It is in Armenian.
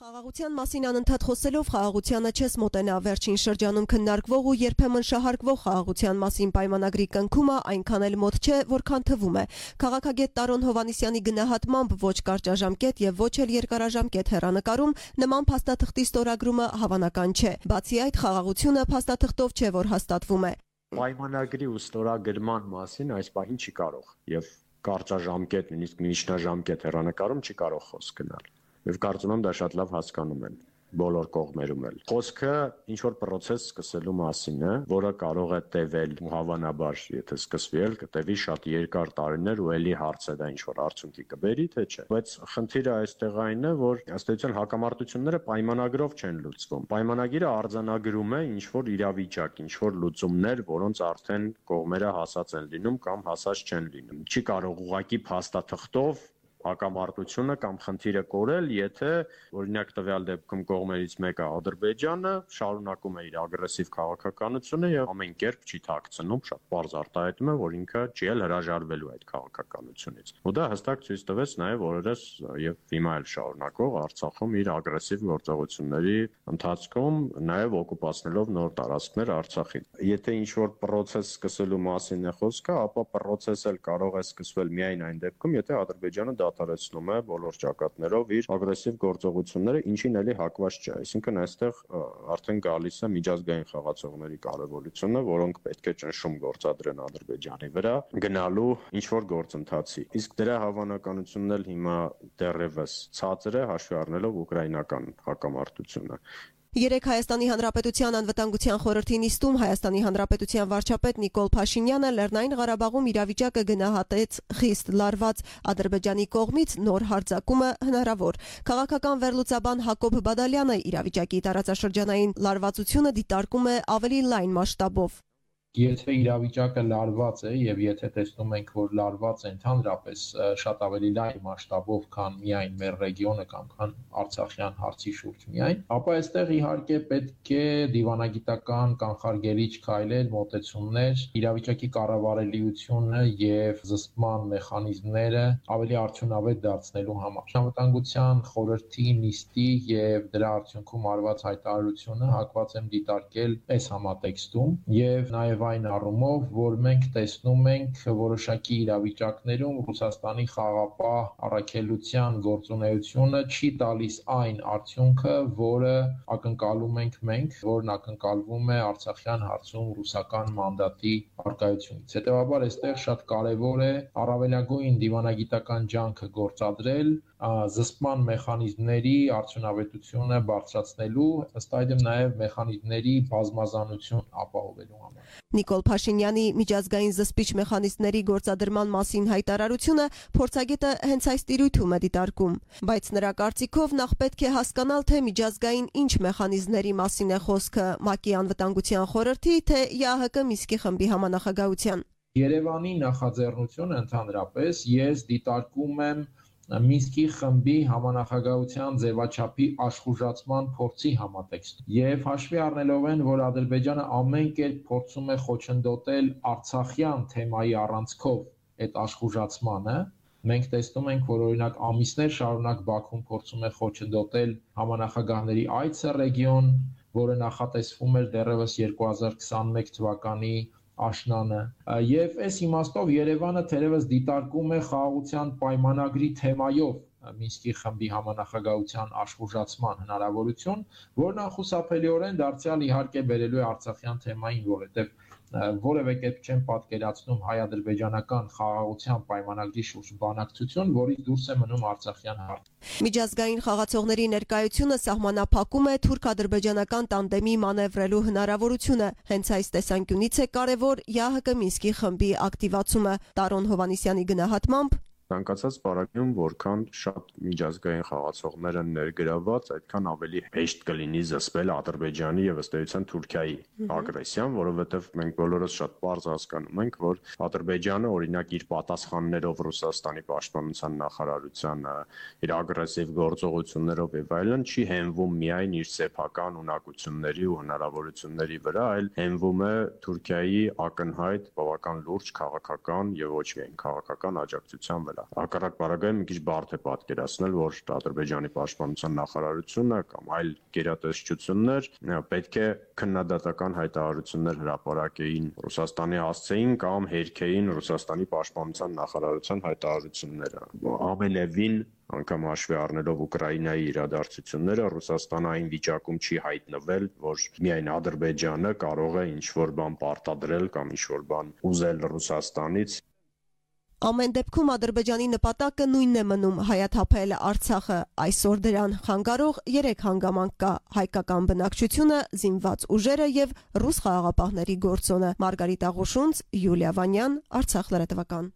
Խաղաղության մասին անընդհատ խոսելով խաղաղությանը չես մոտենա վերջին շրջանում քննարկվող ու երբեմն շահարկվող խաղաղության մասին պայմանագրի կնքումը այնքան էլ մոտ չէ, որքան թվում է։ Քաղաքագետ Տարոն Հովանիսյանի գնահատմամբ ոչ կարճաժամկետ եւ ոչ էլ երկարաժամկետ հերանեկարում նման փաստաթղթի ստորագրումը հավանական չէ։ Բացի այդ, խաղաղությունը փաստաթղթով չէ, որ հաստատվում է։ Պայմանագրի ու ստորագրման մասին այս պահին չի կարող եւ կարճաժամկետ, նույնիսկ միջնաժամկետ հերանեկարում չի կարող խոսք գնալ եւ կարծում եմ դա շատ լավ հասկանում են բոլոր կողմերում էլ։ Խոսքը ինչ որ process սկսելու մասին է, որը կարող է տևել հավանաբար, եթե սկսվի էլ կտևի շատ երկար տարիներ ու ելի հարց է դա ինչ որ արդյունքի կբերի, թե չէ։ Բայց խնդիրը այստեղ այն է, որ ըստ էության հակամարտությունները պայմանագրով չեն լուծվում։ Պայմանագիրը արձանագրում է ինչ որ իրավիճակ, ինչ որ լուծումներ, որոնց արդեն կողմերը հասած են լինում կամ հասած չեն լինում։ Չի կարող ուղակի փաստաթղթով հակամարտությունը կամ խնդիրը կորել, եթե օրինակ տվյալ դեպքում կողմերից մեկը Ադրբեջանը շարունակում է իր ագրեսիվ քաղաքականությունը եւ ամեն կերպ չի ཐակցնում, շատ բարձ արտահայտում է, որ ինքը չի էլ հրաժարվելու այդ քաղաքականությունից։ Ու դա հստակ ցույց տվեց նաեւ օրերս եւ հիմա էլ շարունակող Արցախում իր ագրեսիվ գործողությունների ընթացքում նաեւ օկուպացնելով նոր տարածքներ Արցախին։ Եթե ինչ որ process սկսելու մասին է խոսքը, ապա process էլ կարող է սկսվել միայն այն դեպքում, եթե Ադրբեջանը դա դադարեցնում է բոլոր ճակատներով իր ագրեսիվ գործողությունները, ինչին էլի հակված չէ։ Այսինքն այստեղ արդեն գալիս է միջազգային խաղացողների կարևորությունը, որոնք պետք է ճնշում գործադրեն Ադրբեջանի վրա գնալու ինչ որ գործընթացի։ Իսկ դրա հավանականությունն էլ հիմա դեռևս ցածր է հաշվի առնելով ուկրաինական հակամարտությունը։ Երեք Հայաստանի Հանրապետության անվտանգության խորհրդի նիստում Հայաստանի Հանրապետության վարչապետ Նիկոլ Փաշինյանը Լեռնային Ղարաբաղում իրավիճակը գնահատեց խիստ լարված Ադրբեջանի կողմից նոր հարձակումը հնարավոր։ Քաղաքական վերլուծաբան Հակոբ Բադալյանը իրավիճակի տարածաշրջանային լարվածությունը դիտարկում է ավելի լայն մասշտաբով եթե իրավիճակը լարված է եւ եթե տեսնում ենք, որ լարված է ընդհանրապես շատ ավելի լայն մասշտաբով, քան միայն մեր ռեգիոնը կամ քան Արցախյան հարցի շուրջ միայն, ապա այստեղ իհարկե պետք է դիվանագիտական կանխարգելիչ քայլեր, մոտեցումներ, իրավիճակի կառավարելիությունը եւ զսպման մեխանիզմները ավելի արդյունավետ դարձնելու համար։ Անվտանգության խորհրդի նիստի եւ դրա արդյունքում արված հայտարարությունը հակված եմ դիտարկել այս համատեքստում եւ նաեւ եւ այն առումով, որ մենք տեսնում ենք որոշակի իրավիճակներում Ռուսաստանի խաղապահ առաքելության գործունեությունը չի տալիս այն արդյունքը, որը ակնկալում ենք մենք, որն ակնկալվում է Արցախյան հարցում ռուսական մանդատի արկայությունից։ Հետևաբար այստեղ շատ կարևոր է առավելագույն դիվանագիտական ջանքը գործադրել զսպման մեխանիզմների արդյունավետությունը բարձրացնելու, ըստ այդմ նաև մեխանիզմների բազմազանություն ապահովելու համար։ Նիկոլ Փաշինյանի միջազգային զսպիչ մեխանիզմների գործադրման մասին հայտարարությունը փորձագետը հենց այս տիրույթում է դիտարկում, բայց նրա կարծիքով նախ պետք է հասկանալ, թե միջազգային ինչ մեխանիզմների մասին է խոսքը՝ ՄԱԿ-ի անվտանգության խորհրդի, թե ԵԱՀԿ Միսկի խմբի համանախագահության։ Երևանի նախաձեռնությունը ընդհանրապես ես դիտարկում եմ Մինսկի խմբի համանախագահության ձևաչափի աշխուժացման փորձի համատեքստ։ Եվ հաշվի առնելով են, որ Ադրբեջանը ամեն կերպ փորձում է խոչընդոտել Արցախյան թեմայի առանցքով այդ աշխուժացմանը, մենք տեսնում ենք, որ օրինակ ամիսներ շարունակ Բաքուն փորձում է խոչընդոտել համանախագահների այցը ռեգիոն, որը նախատեսվում էր դեռևս 2021 թվականի աշնանը եւ այս իմաստով Երևանը թերևս դիտարկում է խաղաղության պայմանագրի թեմայով Մինսկի խմբի համանախագահության աշխուժացման հնարավորություն, որն անխուսափելիորեն դարձյալ իհարկե բերելու է Արցախյան թեմային, որովհետեւ որևէ կերպ չեն պատկերացնում հայ-ադրբեջանական խաղաղության պայմանագրի շուրջ բանակցություն, որից դուրս է մնում Արցախյան հարցը։ Միջազգային խաղացողների ներկայությունը սահմանափակում է թուրք-ադրբեջանական տանդեմի մանևրելու հնարավորությունը։ Հենց այս տեսանկյունից է կարևոր ՀՀԿ Մինսկի խմբի ակտիվացումը։ Տարոն Հովանիսյանի գնահատմամբ ցանկացած պարագայում որքան շատ միջազգային խաղացողներ են ներգրաված, այդքան ավելի հեշտ կլինի զսպել Ադրբեջանի եւ ըստ էության Թուրքիայի ագրեսիան, որովհետեւ մենք բոլորս շատ པարզ հասկանում ենք, որ Ադրբեջանը օրինակ իր պատասխաններով Ռուսաստանի պաշտպանության նախարարությանը, իր ագրեսիվ գործողություններով եւ այլն չի հենվում միայն իր սեփական ունակությունների ու հնարավորությունների վրա, այլ հենվում է Թուրքիայի ակնհայտ բավական լուրջ քաղաքական եւ ոչ միայն քաղաքական աջակցության վրա է։ Հակառակ բարագայում մի քիչ բարդ է պատկերացնել, որ Ադրբեջանի պաշտպանության նախարարությունը կամ այլ գերատեսչություններ պետք է քննադատական հայտարարություններ հրապարակեին Ռուսաստանի հասցեին կամ հերքեին Ռուսաստանի պաշտպանության նախարարության հայտարարությունները։ Ամենևին անգամ հաշվի առնելով Ուկրաինայի իրադարձությունները Ռուսաստանը այն վիճակում չի հայտնվել, որ միայն Ադրբեջանը կարող է ինչ-որ բան պարտադրել կամ ինչ-որ բան ուզել Ռուսաստանից Ամեն դեպքում Ադրբեջանի նպատակը նույնն է մնում՝ հայաթափել Արցախը։ Այսօր դրան խանգարող 3 հանգամանք կա՝ հայկական բնակչությունը, զինված ուժերը եւ ռուս խաղաղապահների գործոնը։ Մարգարիտ Աղուշունց, Յուլիա Վանյան, Արցախ լրատվական։